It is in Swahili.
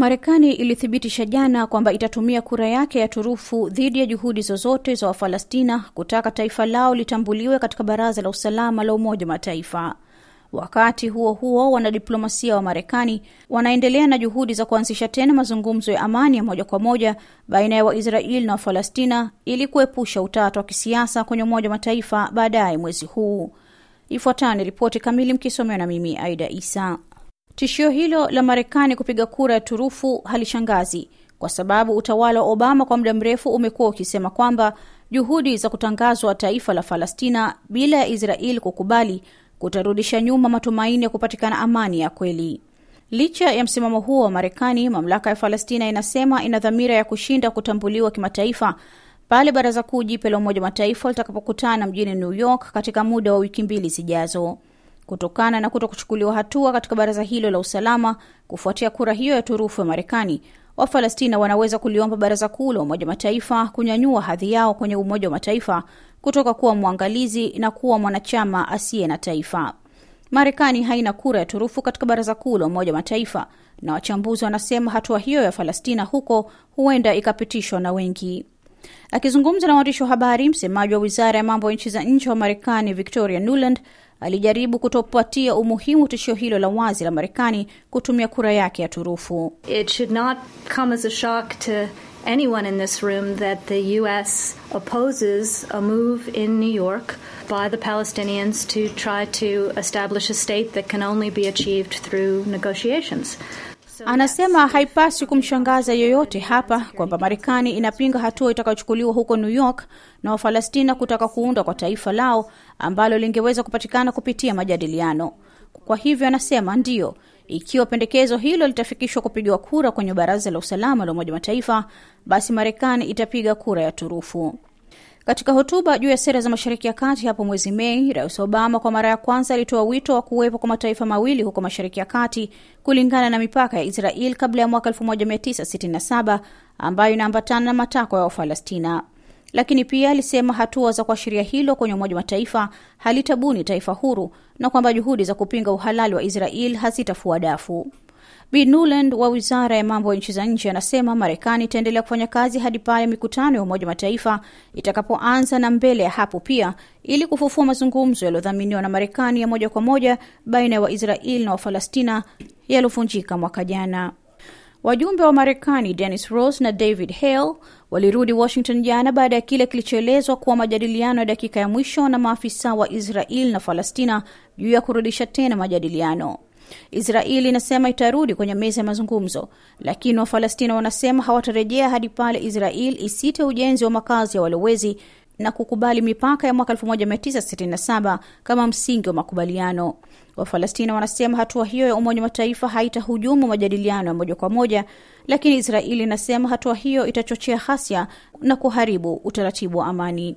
Marekani ilithibitisha jana kwamba itatumia kura yake ya turufu dhidi ya juhudi zozote za Wafalastina kutaka taifa lao litambuliwe katika Baraza la Usalama la Umoja wa Mataifa. Wakati huo huo, wanadiplomasia wa Marekani wanaendelea na juhudi za kuanzisha tena mazungumzo ya amani ya moja kwa moja baina ya Waisraeli na Wafalastina ili kuepusha utata wa kisiasa kwenye Umoja wa Mataifa baadaye mwezi huu. Ifuatayo ni ripoti kamili mkisomewa na mimi Aida Isa. Tishio hilo la Marekani kupiga kura ya turufu halishangazi kwa sababu utawala wa Obama kwa muda mrefu umekuwa ukisema kwamba juhudi za kutangazwa taifa la Falastina bila ya israel kukubali kutarudisha nyuma matumaini ya kupatikana amani ya kweli. Licha ya msimamo huo wa Marekani, mamlaka ya Falastina inasema ina dhamira ya kushinda kutambuliwa kimataifa pale Baraza Kuu jipya la Umoja wa Mataifa litakapokutana mjini New York katika muda wa wiki mbili zijazo. Kutokana na kuto kuchukuliwa hatua katika baraza hilo la usalama kufuatia kura hiyo ya turufu ya Marekani, wafalastina wanaweza kuliomba Baraza Kuu la Umoja Mataifa kunyanyua hadhi yao kwenye Umoja wa Mataifa kutoka kuwa mwangalizi na kuwa mwanachama asiye na taifa. Marekani haina kura ya turufu katika Baraza Kuu la Umoja Mataifa, na wachambuzi wanasema hatua hiyo ya Falastina huko huenda ikapitishwa na wengi. Akizungumza na waandishi wa habari, msemaji wa wizara ya mambo ya nchi za nje wa Marekani Victoria Nuland alijaribu kutopatia umuhimu tishio hilo la wazi la Marekani kutumia kura yake ya turufu. It should not come as a shock to anyone in this room that the US opposes a move in New York by the Palestinians to try to establish a state that can only be achieved through negotiations. Anasema haipaswi kumshangaza yoyote hapa kwamba Marekani inapinga hatua itakayochukuliwa huko New York na wafalastina kutaka kuundwa kwa taifa lao ambalo lingeweza kupatikana kupitia majadiliano. Kwa hivyo, anasema ndiyo, ikiwa pendekezo hilo litafikishwa kupigiwa kura kwenye Baraza la Usalama la Umoja Mataifa, basi Marekani itapiga kura ya turufu. Katika hotuba juu ya sera za Mashariki ya Kati hapo mwezi Mei, Rais Obama kwa mara ya kwanza alitoa wito wa kuwepo kwa mataifa mawili huko Mashariki ya Kati kulingana na mipaka ya Israel kabla ya mwaka 1967 ambayo inaambatana na matakwa ya Wafalastina. Lakini pia alisema hatua za kuashiria hilo kwenye Umoja wa Mataifa halitabuni taifa huru na kwamba juhudi za kupinga uhalali wa Israel hazitafua dafu. Bi Nuland wa wizara ya mambo ya nchi za nje anasema Marekani itaendelea kufanya kazi hadi pale mikutano ya Umoja Mataifa itakapoanza na mbele ya hapo pia, ili kufufua mazungumzo yaliyodhaminiwa na Marekani ya moja kwa moja baina ya Waisraeli na Wafalastina yaliyovunjika mwaka jana. Wajumbe wa Marekani Dennis Ross na David Hale walirudi Washington jana baada ya kile kilichoelezwa kuwa majadiliano ya dakika ya mwisho na maafisa wa Israel na Falastina juu ya kurudisha tena majadiliano. Israeli inasema itarudi kwenye meza ya mazungumzo, lakini wafalastina wanasema hawatarejea hadi pale Israel isite ujenzi wa makazi ya walowezi na kukubali mipaka ya mwaka 1967 kama msingi wa makubaliano. Wafalastina wanasema hatua hiyo ya Umoja Mataifa haitahujumu majadiliano ya moja kwa moja, lakini Israeli inasema hatua hiyo itachochea ghasia na kuharibu utaratibu wa amani.